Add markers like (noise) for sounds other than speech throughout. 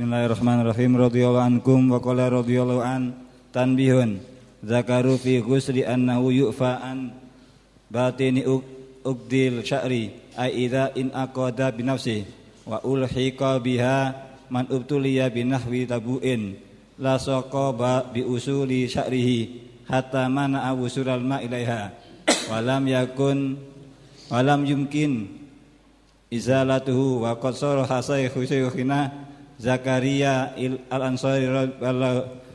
Bismillahirrahmanirrahim. Radhiyallahu ankum wa qala radhiyallahu an tanbihun. Zakaru fi ghusli annahu yu'fa an batini ugdil sya'ri. Ay idza in aqada bi nafsi wa ulhiqa biha man ubtuliya bi nahwi tabuin. La saqaba bi usuli sya'rihi hatta mana awsural ma ilaiha. Walam yakun walam yumkin izalatuhu wa qad saraha saykhina Zakaria al-Ansari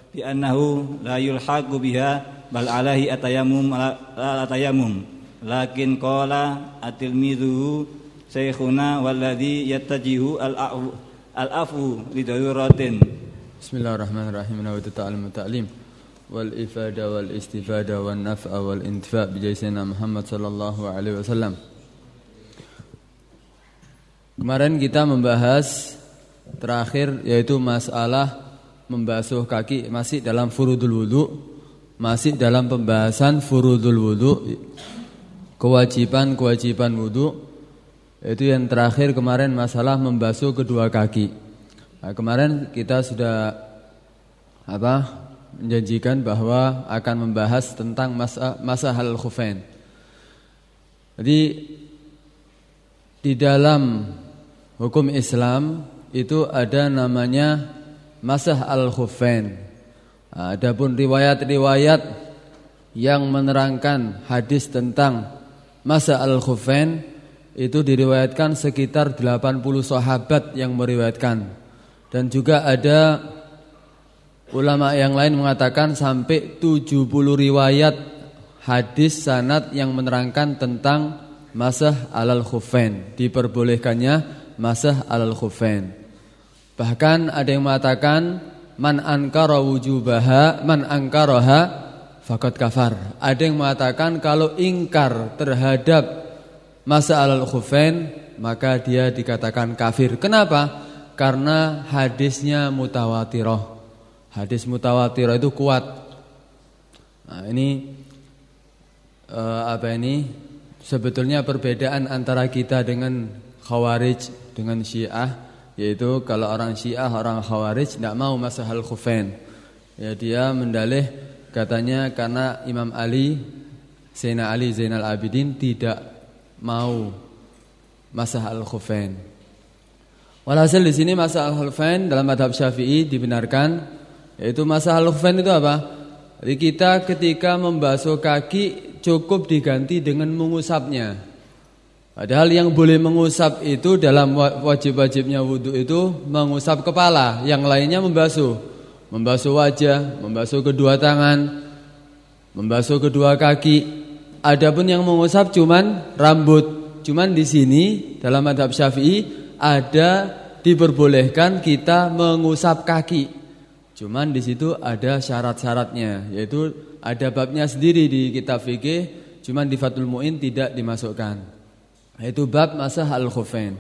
bi annahu la yulhaqu biha bal alaihi atayamum la atayamum lakin qala atilmidhu syekhuna walladhi yattajihu al-afu li daruratin. Bismillahirrahmanirrahim. Wa ta'ala ta'lim. Wal ifada wal istifada wan naf'a wal intifa bi jaisina Muhammad sallallahu alaihi wasallam. Kemarin kita membahas terakhir yaitu masalah membasuh kaki masih dalam furudul wudu masih dalam pembahasan furudul wudu kewajiban-kewajiban wudu. Itu yang terakhir kemarin masalah membasuh kedua kaki. Nah, kemarin kita sudah apa menjanjikan bahwa akan membahas tentang masa masa hal khufain. Jadi di dalam hukum Islam itu ada namanya masah al-khuffain. Adapun riwayat-riwayat yang menerangkan hadis tentang masa al-khuffain itu diriwayatkan sekitar 80 sahabat yang meriwayatkan. Dan juga ada ulama yang lain mengatakan sampai 70 riwayat hadis sanad yang menerangkan tentang masah al-khuffain, diperbolehkannya masah al-khuffain. Bahkan ada yang mengatakan man ankara wujubaha man ankaraha faqad kafar. Ada yang mengatakan kalau ingkar terhadap masa alal khufain maka dia dikatakan kafir. Kenapa? Karena hadisnya mutawatirah. Hadis mutawatirah itu kuat. Nah, ini uh, apa ini? Sebetulnya perbedaan antara kita dengan Khawarij dengan Syiah yaitu kalau orang Syiah, orang Khawarij tidak mau masahal khufain. Ya dia mendalih katanya karena Imam Ali Sayyidina Ali Zainal Abidin tidak mau masahal khufain. Walhasil di sini masahal khufain dalam madhab Syafi'i dibenarkan yaitu masahal khufain itu apa? Jadi kita ketika membasuh kaki cukup diganti dengan mengusapnya. Padahal yang boleh mengusap itu dalam wajib-wajibnya wudhu itu mengusap kepala, yang lainnya membasuh. Membasuh wajah, membasuh kedua tangan, membasuh kedua kaki. Adapun yang mengusap cuman rambut. Cuman di sini dalam madhab syafi'i ada diperbolehkan kita mengusap kaki. Cuman di situ ada syarat-syaratnya, yaitu ada babnya sendiri di kitab fikih, cuman di Fathul Muin tidak dimasukkan. Itu bab masah al-khufain.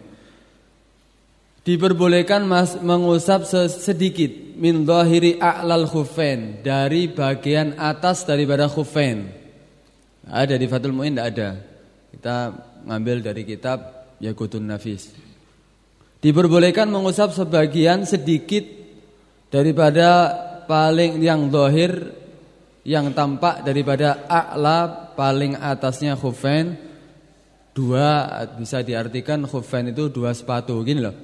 Diperbolehkan mas, mengusap sedikit min dhahiri a'lal khufain dari bagian atas daripada khufain. Ada di Fathul Muin tidak ada. Kita ngambil dari kitab Yakutun Nafis. Diperbolehkan mengusap sebagian sedikit daripada paling yang dohir yang tampak daripada a'la paling atasnya khufain dua bisa diartikan khufain itu dua sepatu gini loh.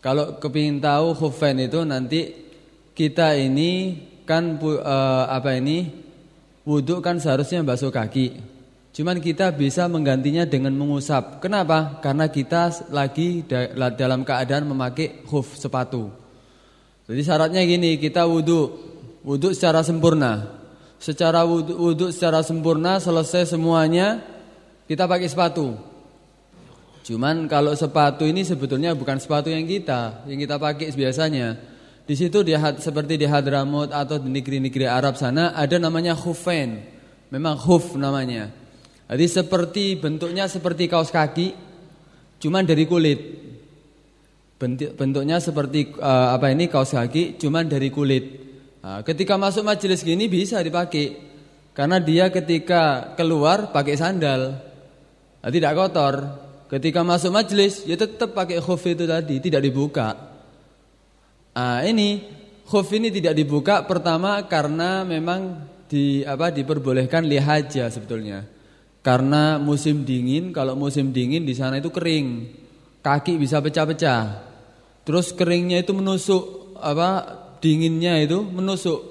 Kalau kepingin tahu khufain itu nanti kita ini kan uh, apa ini wudhu kan seharusnya basuh kaki. Cuman kita bisa menggantinya dengan mengusap. Kenapa? Karena kita lagi dalam keadaan memakai khuf sepatu. Jadi syaratnya gini, kita wudhu, wudhu secara sempurna. Secara wudhu secara sempurna selesai semuanya kita pakai sepatu. Cuman kalau sepatu ini sebetulnya bukan sepatu yang kita, yang kita pakai biasanya. Di situ di seperti di Hadramut atau di negeri-negeri Arab sana ada namanya khufain. Memang khuf namanya. Jadi seperti bentuknya seperti kaos kaki, cuman dari kulit. Bentuknya seperti uh, apa ini kaos kaki, cuman dari kulit. Nah, ketika masuk majelis gini bisa dipakai. Karena dia ketika keluar pakai sandal. Nah, tidak kotor. Ketika masuk majelis ya tetap pakai khuf itu tadi, tidak dibuka. Nah, ini khuf ini tidak dibuka pertama karena memang di apa diperbolehkan lihaja sebetulnya. Karena musim dingin, kalau musim dingin di sana itu kering. Kaki bisa pecah-pecah. Terus keringnya itu menusuk apa dinginnya itu menusuk.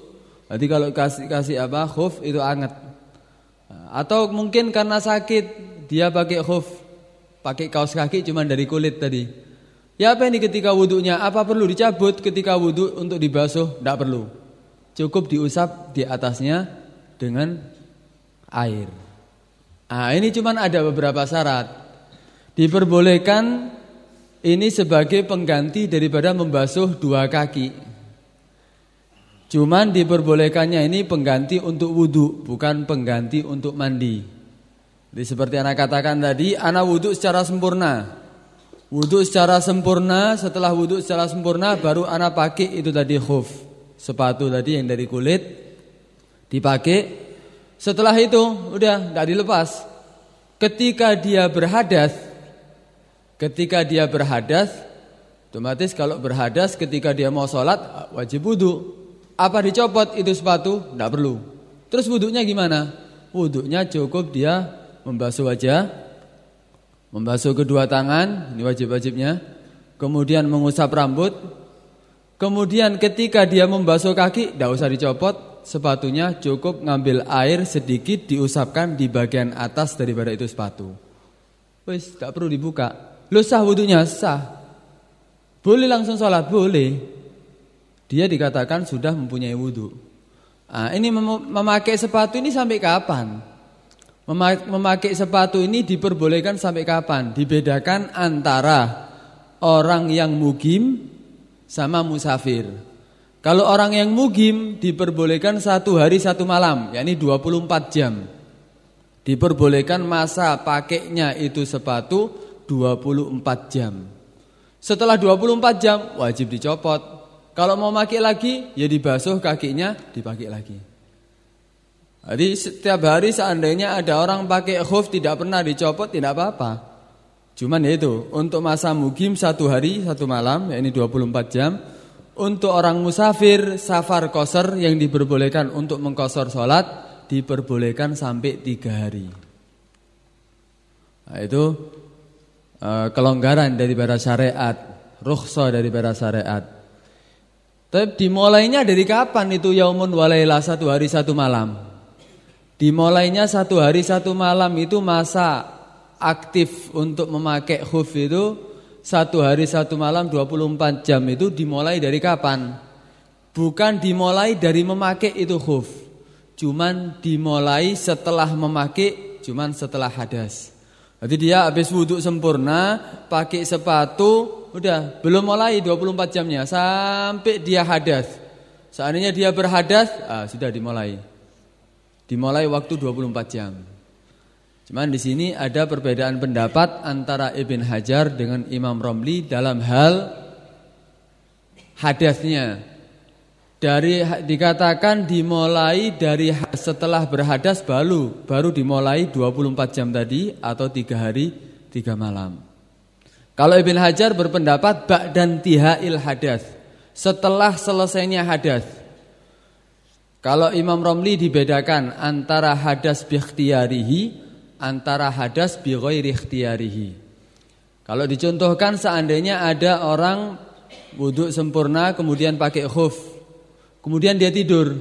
Jadi kalau kasih kasih apa khuf itu anget. Atau mungkin karena sakit dia pakai khuf, pakai kaos kaki cuma dari kulit tadi. Ya apa ini ketika wudhunya? Apa perlu dicabut ketika wudhu untuk dibasuh? Tidak perlu. Cukup diusap di atasnya dengan air. Nah, ini cuma ada beberapa syarat. Diperbolehkan ini sebagai pengganti daripada membasuh dua kaki. Cuman diperbolehkannya ini pengganti untuk wudhu, bukan pengganti untuk mandi. Jadi seperti anak katakan tadi, anak wudhu secara sempurna. Wudhu secara sempurna, setelah wudhu secara sempurna, baru anak pakai itu tadi khuf. Sepatu tadi yang dari kulit, dipakai, setelah itu udah tidak dilepas. Ketika dia berhadas, ketika dia berhadas, otomatis kalau berhadas ketika dia mau sholat wajib wudhu. Apa dicopot itu sepatu? Tidak perlu. Terus wudhunya gimana? Wudhunya cukup dia membasuh wajah, membasuh kedua tangan, ini wajib-wajibnya. Kemudian mengusap rambut. Kemudian ketika dia membasuh kaki, tidak usah dicopot, sepatunya cukup ngambil air sedikit diusapkan di bagian atas daripada itu sepatu. Wis, tak perlu dibuka. Lu sah wudhunya sah. Boleh langsung sholat, boleh. Dia dikatakan sudah mempunyai wudhu. Nah, ini mem memakai sepatu ini sampai kapan? Memakai sepatu ini diperbolehkan sampai kapan? Dibedakan antara orang yang mugim sama musafir. Kalau orang yang mugim diperbolehkan satu hari satu malam, yakni 24 jam. Diperbolehkan masa pakainya itu sepatu 24 jam. Setelah 24 jam wajib dicopot. Kalau mau pakai lagi ya dibasuh kakinya, dipakai lagi. Jadi setiap hari seandainya ada orang pakai khuf tidak pernah dicopot tidak apa-apa. Cuman ya itu untuk masa mugim satu hari satu malam, yakni 24 jam. Untuk orang musafir safar koser yang diperbolehkan untuk mengkosor sholat diperbolehkan sampai tiga hari. Nah, itu uh, kelonggaran para syariat, rukhsah para syariat. Tapi dimulainya dari kapan itu yaumun walailah satu hari satu malam? Dimulainya satu hari satu malam itu masa aktif untuk memakai khuf itu satu hari satu malam 24 jam itu dimulai dari kapan? Bukan dimulai dari memakai itu khuf. Cuman dimulai setelah memakai, cuman setelah hadas. Jadi dia habis wudhu sempurna, pakai sepatu, udah belum mulai 24 jamnya sampai dia hadas. Seandainya dia berhadas, ah, sudah dimulai. Dimulai waktu 24 jam. Cuman di sini ada perbedaan pendapat antara Ibn Hajar dengan Imam Romli dalam hal hadasnya. Dari dikatakan dimulai dari setelah berhadas baru baru dimulai 24 jam tadi atau tiga hari tiga malam. Kalau Ibn Hajar berpendapat bak dan tihail hadas setelah selesainya hadas. Kalau Imam Romli dibedakan antara hadas bikhtiyarihi antara hadas bi. Kalau dicontohkan seandainya ada orang wudhu sempurna kemudian pakai khuf. Kemudian dia tidur.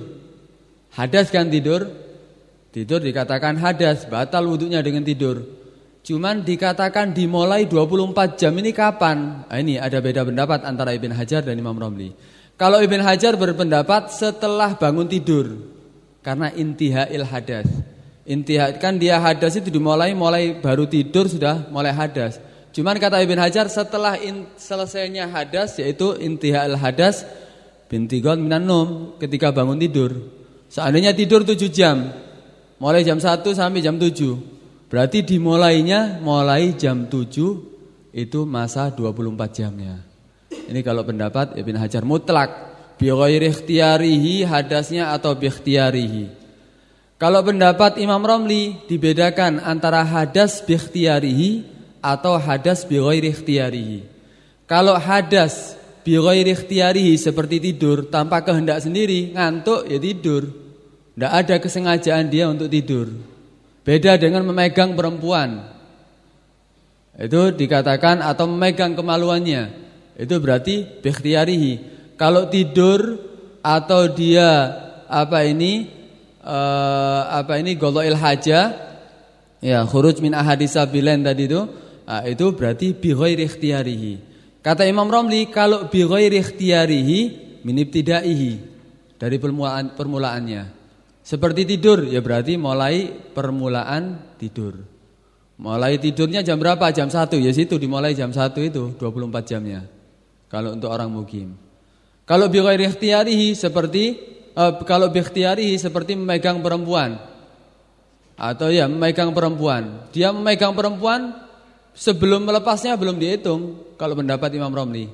Hadas kan tidur? Tidur dikatakan hadas, batal wudhunya dengan tidur. Cuman dikatakan dimulai 24 jam ini kapan? Nah, ini ada beda pendapat antara Ibn Hajar dan Imam Romli. Kalau Ibn Hajar berpendapat setelah bangun tidur karena intihail hadas. Intihad kan dia hadas itu dimulai mulai baru tidur sudah mulai hadas. Cuman kata Ibn Hajar setelah in, selesainya hadas yaitu intihal hadas bintigon minan num ketika bangun tidur. Seandainya tidur 7 jam, mulai jam 1 sampai jam 7. Berarti dimulainya mulai jam 7 itu masa 24 jamnya. Ini kalau pendapat Ibn Hajar mutlak bi ghairi ikhtiyarihi hadasnya atau bi ikhtiyarihi. Kalau pendapat Imam Romli dibedakan antara hadas bikhtiyarihi atau hadas bighairi. Kalau hadas bi ghairi ikhtiyarihi seperti tidur tanpa kehendak sendiri, ngantuk ya tidur. Tidak ada kesengajaan dia untuk tidur. Beda dengan memegang perempuan. Itu dikatakan atau memegang kemaluannya. Itu berarti bikhtiyarihi. Kalau tidur atau dia apa ini uh, apa ini goloil haja ya khuruj min ahadisabilen tadi itu uh, itu berarti bi ghairi. Kata Imam Romli kalau bi ghairi ikhtiyarihi min ibtidaihi dari permulaan permulaannya. Seperti tidur ya berarti mulai permulaan tidur. Mulai tidurnya jam berapa? Jam 1 ya situ dimulai jam 1 itu 24 jamnya. Kalau untuk orang mukim. Kalau bi seperti uh, kalau bi seperti memegang perempuan. Atau ya memegang perempuan. Dia memegang perempuan sebelum melepasnya belum dihitung kalau pendapat Imam Romli.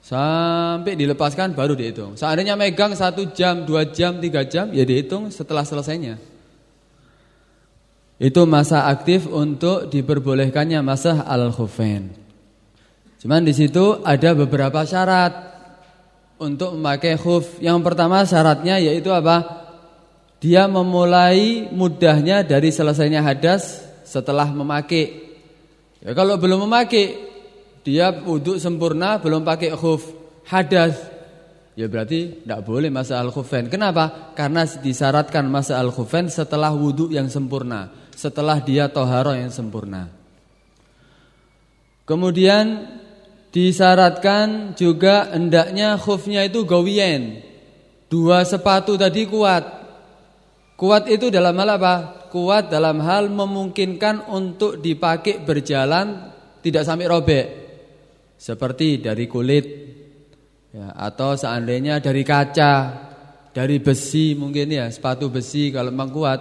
Sampai dilepaskan baru dihitung. Seandainya megang satu jam, dua jam, tiga jam, ya dihitung setelah selesainya. Itu masa aktif untuk diperbolehkannya masa al-khufain. Cuman di situ ada beberapa syarat untuk memakai khuf. Yang pertama syaratnya yaitu apa? Dia memulai mudahnya dari selesainya hadas setelah memakai. Ya kalau belum memakai dia wudhu sempurna belum pakai khuf hadas ya berarti tidak boleh masa al khufain kenapa karena disyaratkan masa al khufain setelah wudhu yang sempurna setelah dia toharo yang sempurna kemudian disyaratkan juga hendaknya khufnya itu gawien dua sepatu tadi kuat kuat itu dalam hal apa kuat dalam hal memungkinkan untuk dipakai berjalan tidak sampai robek seperti dari kulit ya, atau seandainya dari kaca, dari besi mungkin ya, sepatu besi kalau memang kuat.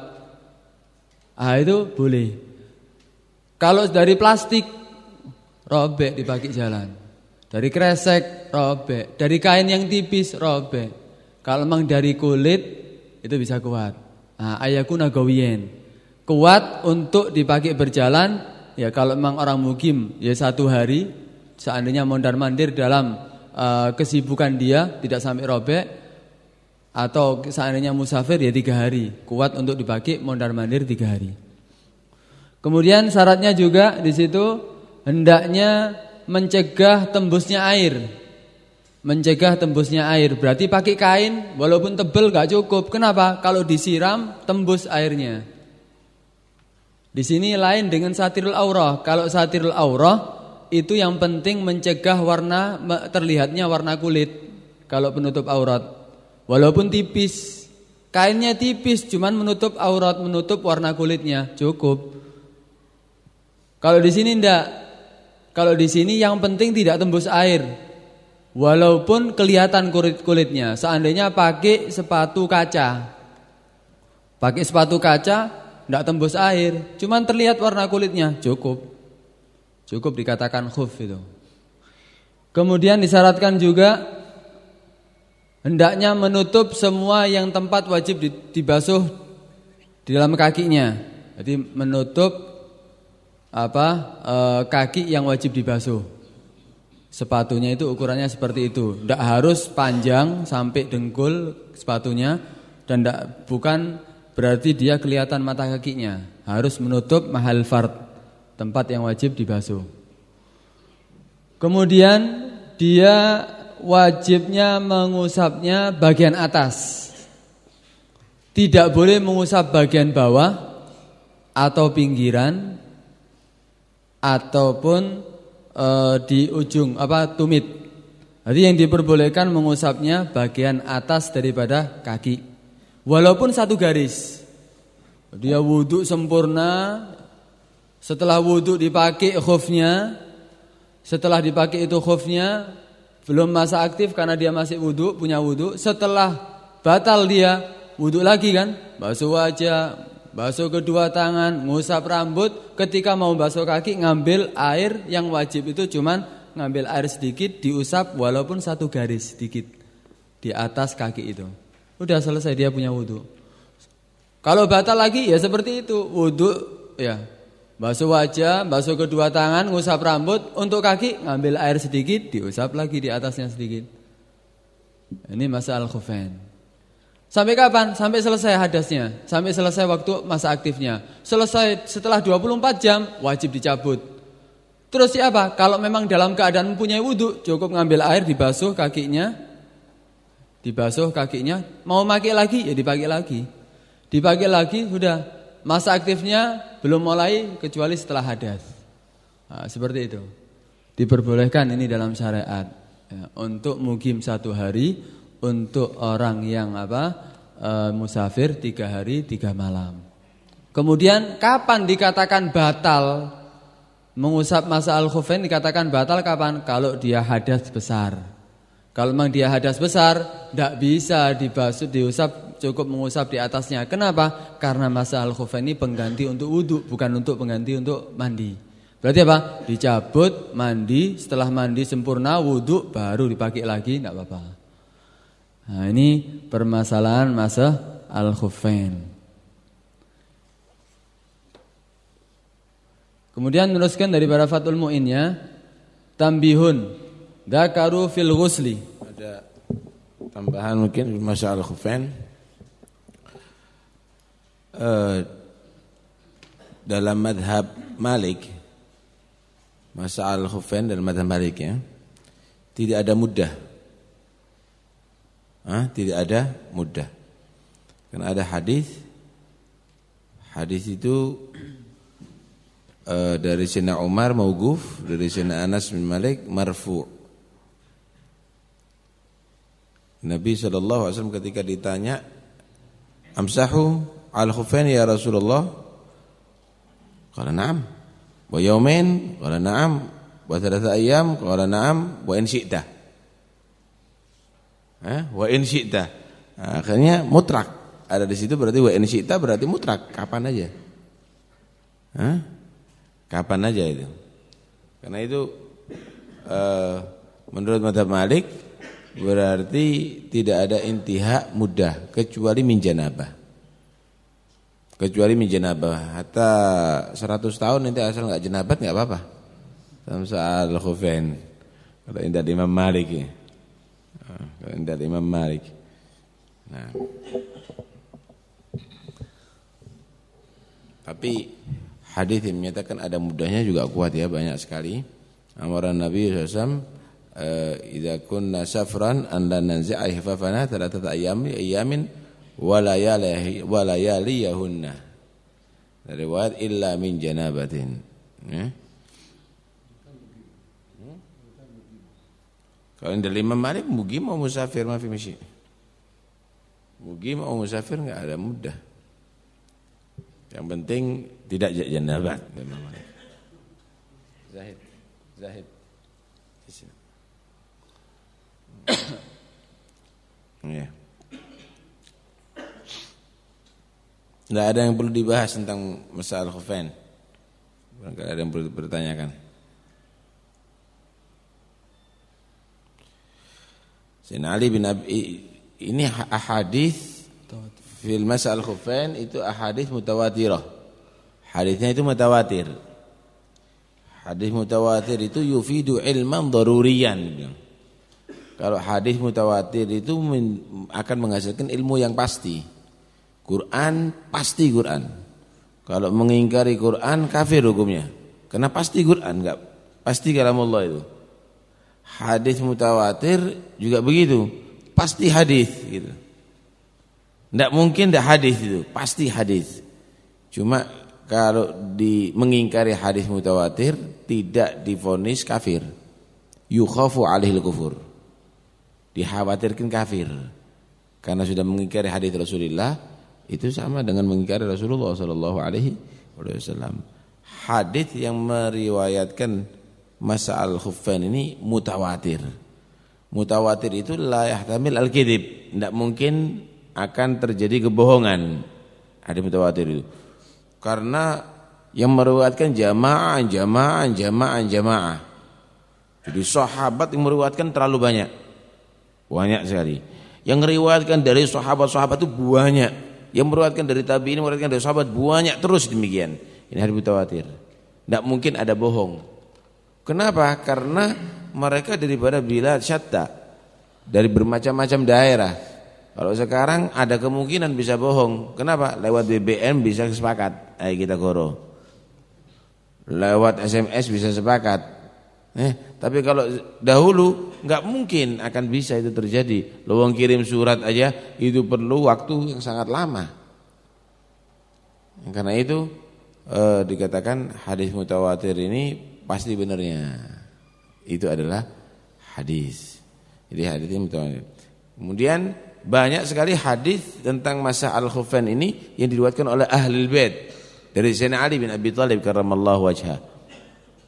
Ah itu boleh. Kalau dari plastik robek dipakai jalan. Dari kresek robek, dari kain yang tipis robek. Kalau memang dari kulit itu bisa kuat. Nah, ayakuna gawiyen. Kuat untuk dipakai berjalan ya kalau memang orang mukim ya satu hari seandainya mondar mandir dalam uh, kesibukan dia tidak sampai robek atau seandainya musafir ya tiga hari kuat untuk dipakai mondar mandir tiga hari. Kemudian syaratnya juga di situ hendaknya mencegah tembusnya air. Mencegah tembusnya air berarti pakai kain walaupun tebel gak cukup. Kenapa? Kalau disiram tembus airnya. Di sini lain dengan satirul aurah. Kalau satirul aurah itu yang penting mencegah warna terlihatnya warna kulit kalau penutup aurat. Walaupun tipis, kainnya tipis cuman menutup aurat, menutup warna kulitnya, cukup. Kalau di sini ndak. Kalau di sini yang penting tidak tembus air. Walaupun kelihatan kulit-kulitnya. Seandainya pakai sepatu kaca. Pakai sepatu kaca ndak tembus air, cuman terlihat warna kulitnya, cukup. Cukup dikatakan khuf itu. Kemudian disyaratkan juga hendaknya menutup semua yang tempat wajib dibasuh di dalam kakinya. Jadi menutup apa e, kaki yang wajib dibasuh. Sepatunya itu ukurannya seperti itu. Tidak harus panjang sampai dengkul sepatunya dan tidak bukan berarti dia kelihatan mata kakinya. Harus menutup mahal fard tempat yang wajib dibasuh. Kemudian dia wajibnya mengusapnya bagian atas. Tidak boleh mengusap bagian bawah atau pinggiran ataupun e, di ujung apa tumit. Jadi yang diperbolehkan mengusapnya bagian atas daripada kaki. Walaupun satu garis. Dia wudhu sempurna setelah wudhu dipakai khufnya Setelah dipakai itu khufnya Belum masa aktif karena dia masih wudhu Punya wudhu Setelah batal dia wudhu lagi kan Basuh wajah Basuh kedua tangan Ngusap rambut. Ketika mau basuh kaki Ngambil air yang wajib itu cuman Ngambil air sedikit Diusap walaupun satu garis sedikit Di atas kaki itu. Udah selesai dia punya wudhu Kalau batal lagi ya seperti itu. Wudhu ya. Basuh wajah, basuh kedua tangan, ngusap rambut, untuk kaki ngambil air sedikit, diusap lagi di atasnya sedikit. Ini masa al-khufain. Sampai kapan? Sampai selesai hadasnya, sampai selesai waktu masa aktifnya. Selesai setelah 24 jam wajib dicabut. Terus siapa? Kalau memang dalam keadaan mempunyai wudhu, cukup ngambil air dibasuh kakinya, dibasuh kakinya, mau pakai lagi ya dipakai lagi. Dipakai lagi sudah masa aktifnya belum mulai kecuali setelah hadas. Nah, seperti itu. Diperbolehkan ini dalam syariat ya, untuk mukim satu hari, untuk orang yang apa e, musafir tiga hari tiga malam. Kemudian kapan dikatakan batal mengusap masa al khufain dikatakan batal kapan? Kalau dia hadas besar. Kalau memang dia hadas besar, tidak bisa dibasuh, diusap, cukup mengusap di atasnya. Kenapa? Karena masa al ini pengganti untuk wudhu, bukan untuk pengganti untuk mandi. Berarti apa? Dicabut, mandi, setelah mandi sempurna, wudhu, baru dipakai lagi, tidak apa-apa. Nah ini permasalahan masa al-khufain. Kemudian meneruskan dari para fatul mu'innya, tambihun Dakaru fil ghusli. Ada tambahan mungkin masalah khufain. Uh, dalam madhab Malik masalah khufain dalam madhab Malik ya tidak ada mudah. Hah? Tidak ada mudah. Karena ada hadis hadis itu uh, dari Sina Umar mauguf dari Sina Anas bin Malik marfu' Nabi SAW ketika ditanya Amsahu al khufain ya Rasulullah? Kala na'am. Wa yaumin Kala na'am. Wa thalatha Kala na'am. Wa in syi'ta eh? Wa in Akhirnya mutrak Ada di situ berarti wa in berarti mutrak Kapan aja eh? Kapan aja itu Karena itu uh, Menurut Madhab Malik Berarti tidak ada intiha mudah kecuali min janabah. Kecuali min janabah. Hatta 100 tahun nanti asal enggak jenabat enggak apa-apa. Dalam soal khufain. Kalau indah Imam Malik ya. Indah Imam Malik. Nah. Tapi hadis yang menyatakan ada mudahnya juga kuat ya banyak sekali. Amaran Nabi SAW Eh, idza kunna safran an la nanzi'a hifafana thalathata ayyamin ayyamin wa layalihi wa layaliyahunna riwayat illa min janabatin ya Kalau dari Imam Malik mugi mau musafir ma fi masyi. Mugi mau musafir enggak ada mudah. Yang penting tidak janabat Zahid. Zahid. (coughs) Ya. Tidak ada yang perlu dibahas tentang masalah khufain. Barangkali ada yang perlu dipertanyakan. Sayyidina Ali bin Abi ini ahadis fil masalah khufain itu ahadis mutawatirah. Hadisnya itu mutawatir. Hadis mutawatir itu yufidu ilman daruriyan. Kalau hadis mutawatir itu akan menghasilkan ilmu yang pasti. Quran pasti Quran. Kalau mengingkari Quran kafir hukumnya. Karena pasti Quran enggak pasti kalamullah itu. Hadis mutawatir juga begitu. Pasti hadis gitu. Enggak mungkin enggak hadis itu, pasti hadis. Cuma kalau di mengingkari hadis mutawatir tidak difonis kafir. Yukhafu alaihil kufur dikhawatirkan kafir karena sudah mengingkari hadis Rasulullah itu sama dengan mengingkari Rasulullah sallallahu alaihi wasallam. Hadis yang meriwayatkan masa al-khuffain ini mutawatir. Mutawatir itu la yahtamil al-kadzib, tidak mungkin akan terjadi kebohongan. Hadis mutawatir itu. Karena yang meriwayatkan jamaah, jamaah, jamaah, jamaah. Jadi sahabat yang meriwayatkan terlalu banyak. Banyak sekali. Yang meriwayatkan dari sahabat-sahabat itu banyak. Yang meriwayatkan dari tabi'in, meriwayatkan dari sahabat banyak terus demikian. Ini hadis mutawatir. Tidak mungkin ada bohong. Kenapa? Karena mereka daripada bila syatta dari bermacam-macam daerah. Kalau sekarang ada kemungkinan bisa bohong. Kenapa? Lewat BBM bisa sepakat. Ayo kita goro. Lewat SMS bisa sepakat. Eh, tapi kalau dahulu nggak mungkin akan bisa itu terjadi. Lowong kirim surat aja itu perlu waktu yang sangat lama. Karena itu eh, dikatakan hadis mutawatir ini pasti benarnya. Itu adalah hadis. Jadi hadis ini mutawatir. Kemudian banyak sekali hadis tentang masa al-khufain ini yang diriwayatkan oleh ahli bait dari Sayyidina Ali bin Abi Thalib karramallahu wajha.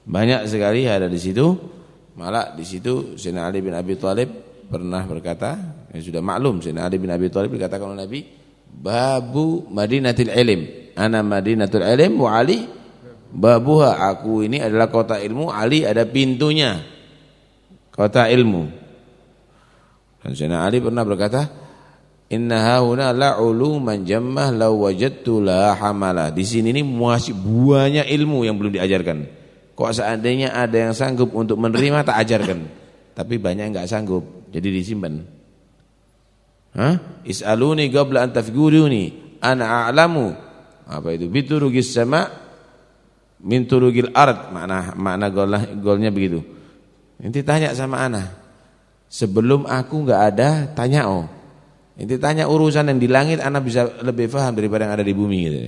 Banyak sekali ada di situ. Malah di situ Sayyidina Ali bin Abi Thalib pernah berkata, yang sudah maklum Sayyidina Ali bin Abi Thalib dikatakan oleh Nabi, "Babu Madinatil Ilm." ana madinatul ilm wa ali babuha aku ini adalah kota ilmu Ali ada pintunya. Kota ilmu. Dan Sayyidina Ali pernah berkata inna hauna la uluman jammah law wajadtu la hamala. Di sini ini masih banyak ilmu yang belum diajarkan. Kok seandainya ada yang sanggup untuk menerima tak ajarkan. Tapi banyak yang enggak sanggup jadi disimpan. Hah? Is'aluni qabla an tafguruni ana a'lamu. Apa itu? Biturugis sama min turugil ard. Makna makna golnya golnya begitu. Nanti tanya sama ana. Sebelum aku enggak ada tanya oh. Nanti tanya urusan yang di langit ana bisa lebih paham daripada yang ada di bumi gitu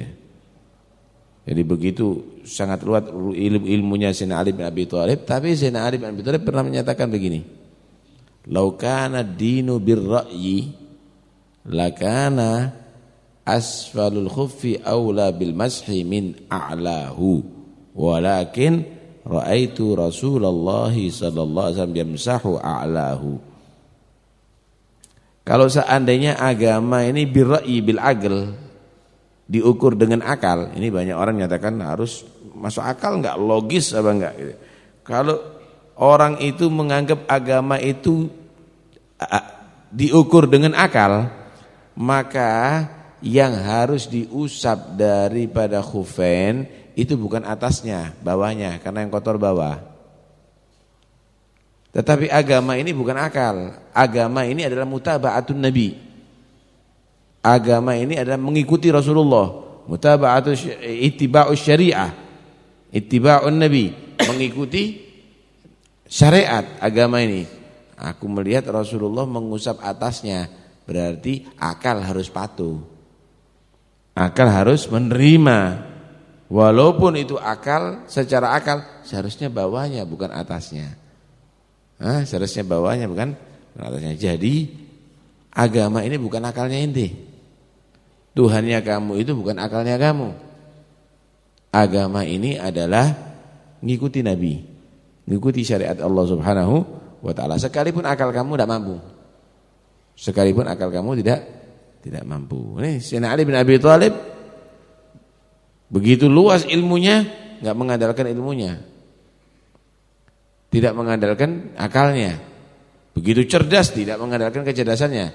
jadi begitu sangat luas ilmu ilmunya Sayyidina Ali bin Abi Thalib. Tapi Sayyidina Ali bin Abi Thalib pernah menyatakan begini. Laukana dinu birra'yi lakana asfalul khuffi aula bil mashi min a'lahu walakin raaitu Rasulullah sallallahu alaihi wasallam yamsahu a'lahu. Kalau seandainya agama ini birra'i bil agl diukur dengan akal ini banyak orang menyatakan harus masuk akal enggak logis apa enggak kalau orang itu menganggap agama itu diukur dengan akal maka yang harus diusap daripada khufain itu bukan atasnya, bawahnya karena yang kotor bawah. Tetapi agama ini bukan akal. Agama ini adalah mutaba'atun nabi. Agama ini adalah mengikuti Rasulullah. Mutaba'atun ittiba'us syariah. Ittiba'un nabi, mengikuti syariat agama ini. Aku melihat Rasulullah mengusap atasnya, berarti akal harus patuh. Akal harus menerima Walaupun itu akal Secara akal seharusnya bawahnya bukan atasnya. Hah, Seharusnya bawahnya bukan atasnya. Jadi agama ini bukan akalnya inti. Tuhannya kamu itu bukan akalnya kamu. Agama ini adalah Ngikuti Nabi Ngikuti syariat Allah subhanahu wa ta'ala. Sekalipun akal kamu tidak mampu. Sekalipun akal kamu tidak tidak mampu. Ini Sayyidina Ali bin Abi Thalib begitu luas ilmunya, enggak mengandalkan ilmunya. Tidak mengandalkan akalnya. Begitu cerdas tidak mengandalkan kecerdasannya.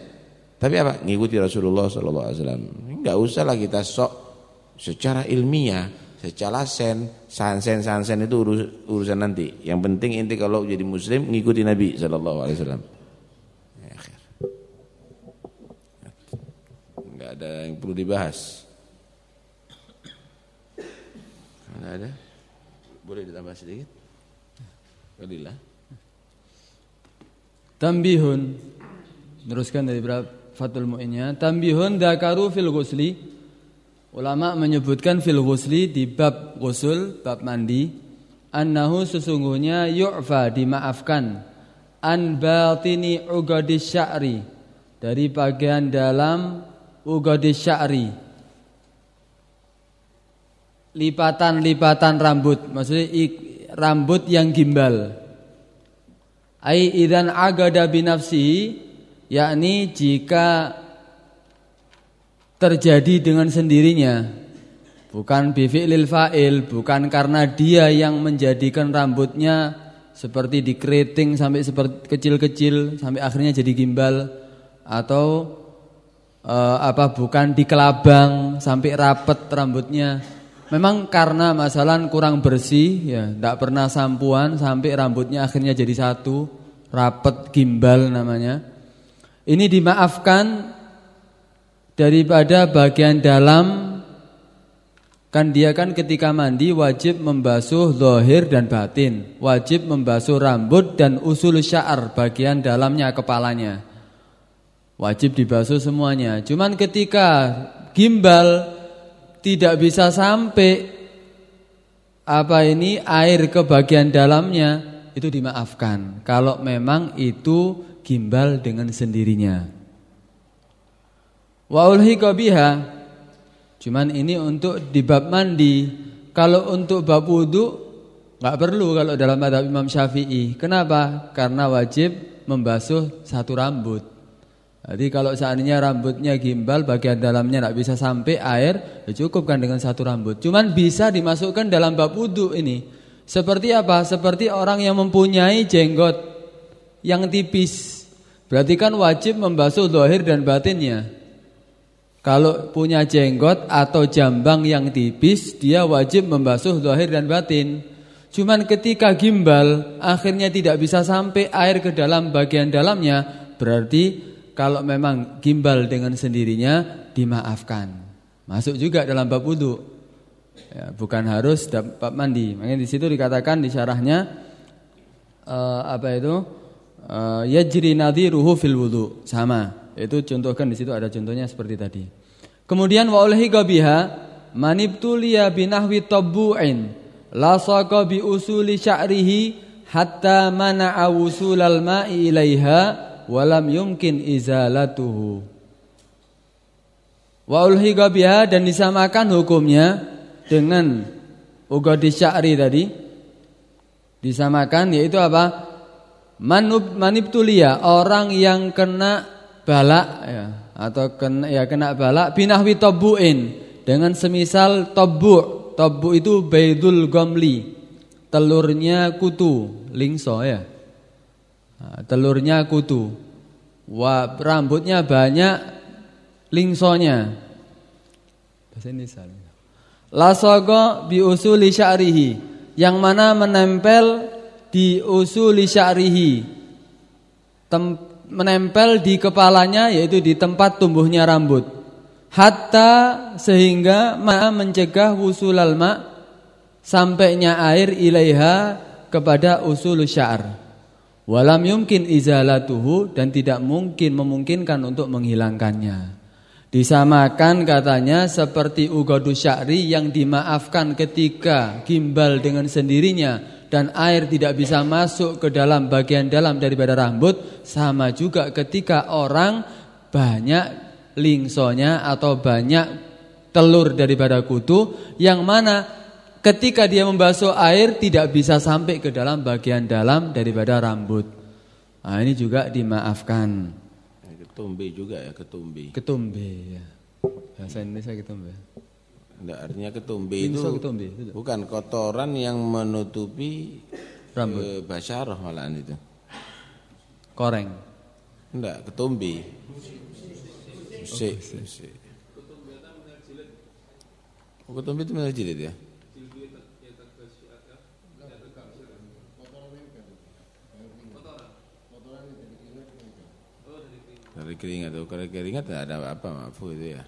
Tapi apa? Ngikuti Rasulullah sallallahu alaihi wasallam. Enggak usahlah kita sok secara ilmiah, secara sen, sansen sansen itu urus, urusan nanti. Yang penting inti kalau jadi muslim ngikuti Nabi sallallahu alaihi wasallam. ada yang perlu dibahas? Mana ada? Boleh ditambah sedikit? Kalilah. Tambihun. Teruskan dari berapa Fatul Mu'innya. Tambihun dakaru fil ghusli. Ulama menyebutkan fil ghusli di bab ghusl, bab mandi. Annahu sesungguhnya yu'fa dimaafkan. An batini ugadis sya'ri. Dari bagian dalam ugadi sya'ri lipatan-lipatan rambut. Maksudnya rambut yang gimbal. Ai idan agada binafsihi yakni jika terjadi dengan sendirinya. Bukan bifi'lil fa'il bukan karena dia yang menjadikan rambutnya seperti dikeriting sampai seperti kecil-kecil sampai akhirnya jadi gimbal. Atau uh, apa bukan di kelabang sampai rapet rambutnya Memang karena masalah kurang bersih ya, tidak pernah sampuan sampai rambutnya akhirnya jadi satu, rapet gimbal namanya. Ini dimaafkan daripada bagian dalam kan dia kan ketika mandi wajib membasuh zahir dan batin, wajib membasuh rambut dan usul sya'ar bagian dalamnya kepalanya. Wajib dibasuh semuanya. Cuman ketika gimbal tidak bisa sampai apa ini air ke bagian dalamnya itu dimaafkan kalau memang itu gimbal dengan sendirinya. Wa cuman ini untuk di bab mandi. Kalau untuk bab wudu nggak perlu kalau dalam madhab Imam Syafi'i. Kenapa? Karena wajib membasuh satu rambut. Jadi kalau seandainya rambutnya gimbal bagian dalamnya tidak bisa sampai air, ya cukup kan dengan satu rambut. Cuman bisa dimasukkan dalam bab wudhu ini. Seperti apa? Seperti orang yang mempunyai jenggot yang tipis. Berarti kan wajib membasuh dohir dan batinnya. Kalau punya jenggot atau jambang yang tipis, dia wajib membasuh dohir dan batin. Cuman ketika gimbal, akhirnya tidak bisa sampai air ke dalam bagian dalamnya, berarti kalau memang gimbal dengan sendirinya dimaafkan. Masuk juga dalam bab wudu. Ya, bukan harus bab mandi. Makanya di situ dikatakan di syarahnya uh, apa itu? Uh, yajri nadhiruhu fil wudu. Sama. Itu contohkan di situ ada contohnya seperti tadi. Kemudian wa ulhi gabiha manibtuliya binahwi tabbu'in lasaqa bi usuli sya'rihi hatta mana'a wusulal ma'i ilaiha walam yumkin izalatuhu. Wa ulhiqa biha dan disamakan hukumnya dengan ugadi sya'ri tadi. Disamakan yaitu apa? Manub manibtulia orang yang kena balak ya atau kena ya kena balak binahwi tabuin dengan semisal tabu. Tabu itu baidul gomli. Telurnya kutu, lingso ya. Nah, telurnya kutu. Wah, rambutnya banyak lingsonya. Bahasa Indonesia. Lasogo bi usuli sya'rihi yang mana menempel di usuli sya'rihi. Menempel di kepalanya yaitu di tempat tumbuhnya rambut. Hatta sehingga ma mencegah wusulal ma sampainya air ilaiha kepada usul syar. Walam yumkin izalatuhu dan tidak mungkin memungkinkan untuk menghilangkannya. Disamakan katanya seperti ugadu sya'ri yang dimaafkan ketika gimbal dengan sendirinya dan air tidak bisa masuk ke dalam bagian dalam daripada rambut sama juga ketika orang banyak lingsonya atau banyak telur daripada kutu yang mana ketika dia membasuh air tidak bisa sampai ke dalam bagian dalam daripada rambut. Nah, ini juga dimaafkan. Ketumbe juga ya, ketumbe. Ketumbe ya. Bahasa Indonesia ketumbe. Enggak, artinya ketumbe itu, ketumbe, itu bukan kotoran yang menutupi rambut e, basyarah malahan itu. Koreng. Enggak, ketumbe. Si, si. Oh, ketumbe itu menjadi jilid ya? Dari keringat tuh, kalau keringat tidak ada apa maafu itu ya.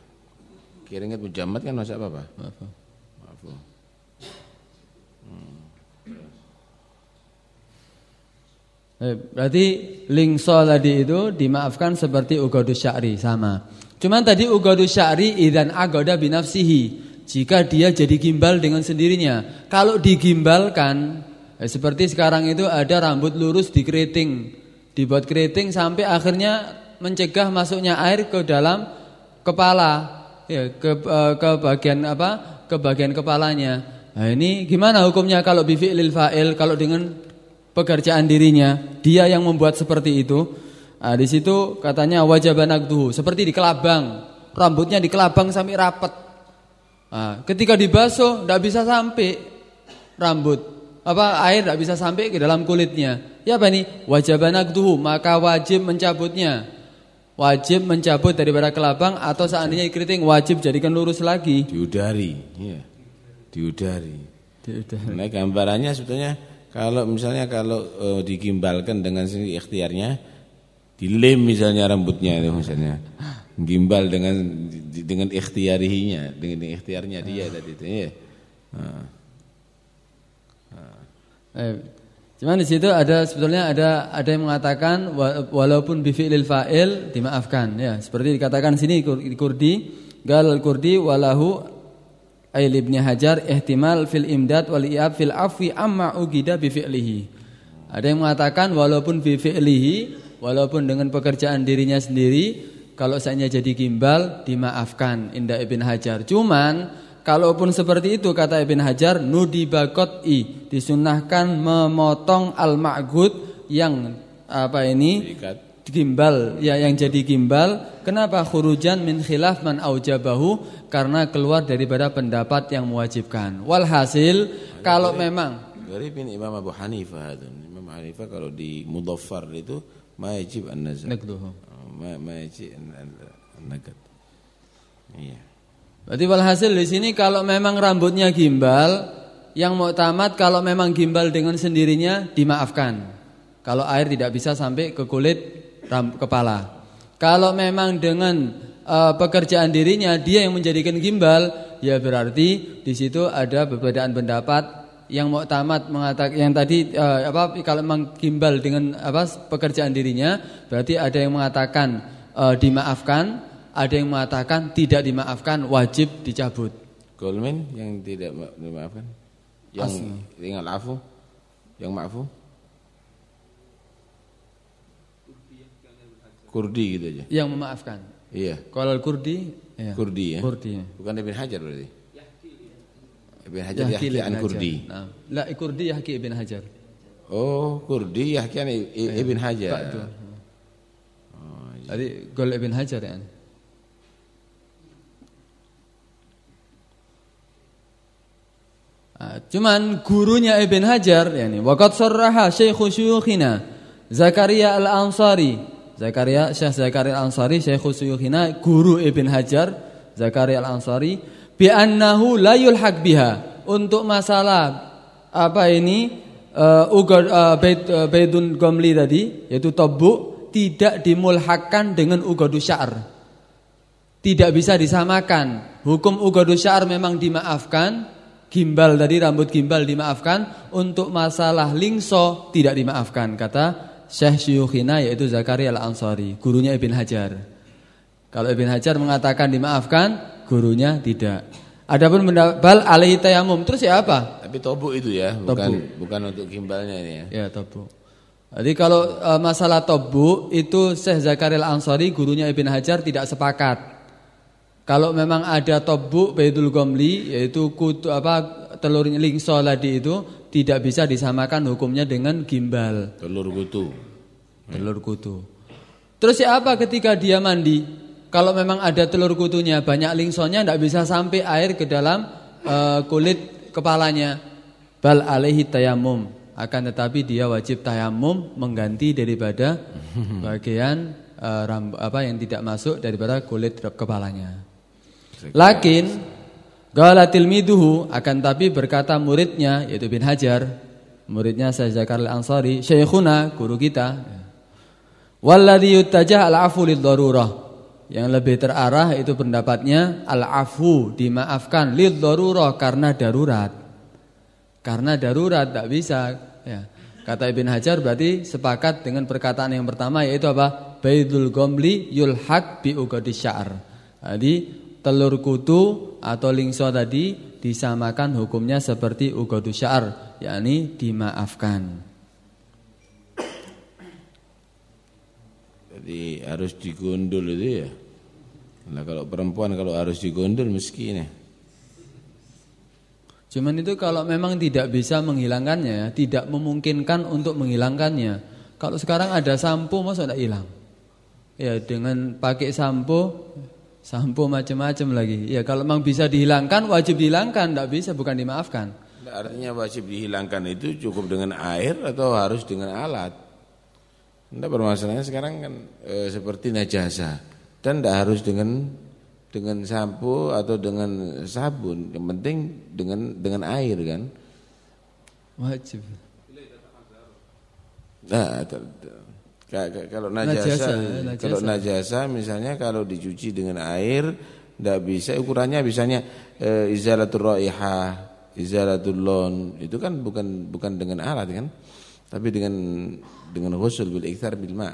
Keringat mujamat kan masa apa apa? Maafu. Maafu. Hmm. Eh, berarti lingso tadi itu dimaafkan seperti ugadus sya'ri sama. Cuman tadi ugadus sya'ri idan agoda binafsihi. Jika dia jadi gimbal dengan sendirinya. Kalau digimbalkan eh, seperti sekarang itu ada rambut lurus di keriting, dibuat keriting sampai akhirnya mencegah masuknya air ke dalam kepala. Ya ke eh, ke bagian apa? Ke bagian kepalanya. Nah ini gimana hukumnya kalau bifi'lil fa'il kalau dengan pekerjaan dirinya? Dia yang membuat seperti itu. Nah, di situ katanya wajib tuh seperti di kelabang. Rambutnya di kelabang sampai rapat nah, ketika dibasuh tidak bisa sampai rambut. Apa air tidak bisa sampai ke dalam kulitnya. Ya apa ini? Wajib tuh maka wajib mencabutnya wajib mencabut daripada kelabang atau seandainya keriting wajib jadikan lurus lagi. Diudari, iya. Diudari. Diudari. Nah, gambarannya sebetulnya kalau misalnya kalau uh, digimbalkan dengan sini ikhtiarnya dilem misalnya rambutnya itu misalnya. Gimbal dengan dengan ikhtiarinya, dengan ikhtiarnya dia tadi itu ya. Nah. Eh, cuman di situ ada sebetulnya ada ada yang mengatakan walaupun bi fi'lil fa'il dimaafkan ya. Seperti dikatakan sini di Kurdi, gal Kurdi walahu Ail ibn Hajar ihtimal fil imdad wal i'ab fil afwi amma ugida bi fi'lihi. Ada yang mengatakan walaupun bi fi'lihi, walaupun dengan pekerjaan dirinya sendiri, kalau saya jadi gimbal dimaafkan indah Ibn Hajar. Cuman Kalaupun seperti itu kata Ibn Hajar i disunahkan memotong al-ma'gud yang apa ini gimbal ya yang jadi gimbal kenapa khurujan min khilaf man aujabahu karena keluar daripada pendapat yang mewajibkan walhasil kalau memang dari bin Imam Abu Hanifah Imam Hanifah kalau di mudaffar itu majib an-nazar ma majib an-nagat iya Berarti walhasil di sini kalau memang rambutnya gimbal, yang mau tamat kalau memang gimbal dengan sendirinya dimaafkan. Kalau air tidak bisa sampai ke kulit kepala. Kalau memang dengan uh, pekerjaan dirinya dia yang menjadikan gimbal, ya berarti di situ ada perbedaan pendapat yang mau tamat mengatakan yang tadi uh, apa kalau memang gimbal dengan apa pekerjaan dirinya berarti ada yang mengatakan uh, dimaafkan ada yang mengatakan tidak dimaafkan, wajib dicabut. Golmen yang tidak dimaafkan? Yang tinggal afu? Yang maafu? Kurdi gitu aja. Yang memaafkan. Iya. Kalau Kurdi, ya. Kurdi ya. Kurdi. Bukan Ibn Hajar berarti. Ibn Hajar Yahki, Yahki an Kurdi. Nah. La Kurdi Yahki Ibn Hajar. Oh, Kurdi Yahki an Ibn Hajar. Oh, Jadi gol Ibn Hajar ya. Cuman gurunya Ibn Hajar yani waqad sarraha Syekh syuyukhina Zakaria Al-Ansari. Zakaria Syekh Zakaria Al-Ansari Syekh syuyukhina guru Ibn Hajar Zakaria Al-Ansari bi annahu la yulhaq biha untuk masalah apa ini uh, uh, bait, uh, gomli tadi yaitu tobu tidak dimulhakkan dengan ugadu syar. Tidak bisa disamakan. Hukum ugadu syar memang dimaafkan gimbal tadi rambut gimbal dimaafkan, untuk masalah lingso tidak dimaafkan kata Syekh Syukhina yaitu Zakaria Al-Ansari, gurunya Ibn Hajar. Kalau Ibn Hajar mengatakan dimaafkan, gurunya tidak. Adapun bal alaihi tayamum terus ya apa? Tapi tobu itu ya, bukan tobu. bukan untuk gimbalnya ini ya. Ya, tobu. Jadi kalau e, masalah tobu itu Syekh Zakaria Al-Ansari gurunya Ibn Hajar tidak sepakat. Kalau memang ada tobuk Baitul Gomli yaitu kutu apa telur lingso tadi itu tidak bisa disamakan hukumnya dengan gimbal. Telur kutu. Telur kutu. Terus ya apa ketika dia mandi? Kalau memang ada telur kutunya banyak lingsonya tidak bisa sampai air ke dalam uh, kulit kepalanya. Bal alaihi tayamum. Akan tetapi dia wajib tayamum mengganti daripada (laughs) bagian uh, ram, apa yang tidak masuk daripada kulit kepalanya. Lakin Gala tilmiduhu akan tapi berkata muridnya yaitu bin Hajar, muridnya Syekh Zakaria Al-Ansari, Syekhuna guru kita. Walladhi yutajah al-afu lid-darurah. Yang lebih terarah itu pendapatnya al-afu dimaafkan lid-darurah karena darurat. Karena darurat tak bisa ya. Kata Ibn Hajar berarti sepakat dengan perkataan yang pertama yaitu apa? Baidul gomli yulhaq bi. Jadi telur kutu atau lingso tadi disamakan hukumnya seperti ugodu syar, yakni dimaafkan. Jadi harus digundul itu ya. Nah kalau perempuan kalau harus digundul miskin ya. Cuman itu kalau memang tidak bisa menghilangkannya, tidak memungkinkan untuk menghilangkannya. Kalau sekarang ada sampo masa tidak hilang? Ya dengan pakai sampo Sampo macam-macam lagi. Ya kalau memang bisa dihilangkan wajib dihilangkan, tidak bisa bukan dimaafkan. Artinya wajib dihilangkan itu cukup dengan air atau harus dengan alat? Tidak permasalahannya sekarang kan e, seperti najasa dan tidak harus dengan dengan sampo atau dengan sabun, yang penting dengan dengan air kan. Wajib. Nah, kalau najasa, najasa, kalau najasa misalnya kalau dicuci dengan air tidak bisa ukurannya misalnya e, izalatul raihah, izalatul lon itu kan bukan bukan dengan alat kan, tapi dengan dengan ghusl bil ikthar bil ma.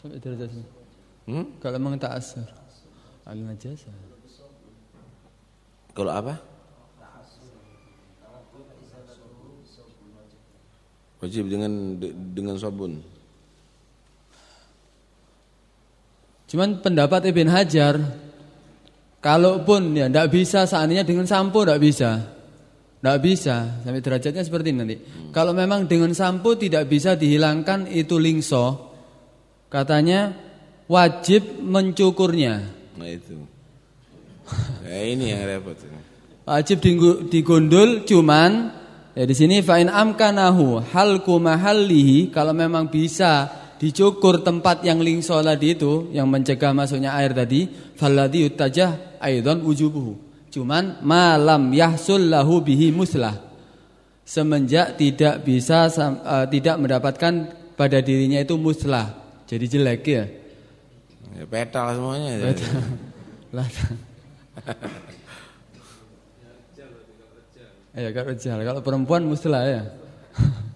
Sampai derajat Hmm? Kalau memang. Al najasa. Kalau apa? Wajib dengan dengan sabun. Cuman pendapat Ibn Hajar Kalaupun ya tidak bisa seandainya dengan sampo tidak bisa Tidak bisa Sampai derajatnya seperti ini nanti hmm. Kalau memang dengan sampo tidak bisa dihilangkan itu lingso Katanya wajib mencukurnya. Nah itu. Ya (laughs) ini yang repot. Wajib digundul cuman ya di sini fa'in amkanahu halku mahallihi kalau memang bisa dicukur tempat yang lingso tadi itu yang mencegah masuknya air tadi falladhi yutajah aidan wujubuhu. Cuman malam yahsul lahu bihi muslah. Semenjak tidak bisa uh, tidak mendapatkan pada dirinya itu muslah. Jadi jelek ya. Ya, petal semuanya. Petal. Ya kalau rejal, kalau perempuan mustilah ya. (laughs)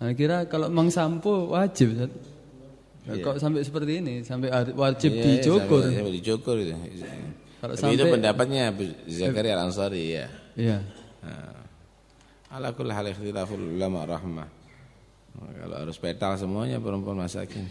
Nah, kira kalau mang sampo wajib. Ya, yeah. Kok sampai seperti ini, sampai wajib yeah, dicukur. Sampai, sampai dicukur itu. Kalau Tapi sampai, itu pendapatnya Zakaria Al-Ansari ya. Iya. Nah. Ala kulli hal ikhtilaful ulama rahmah. Kalau harus petal semuanya perempuan masakin.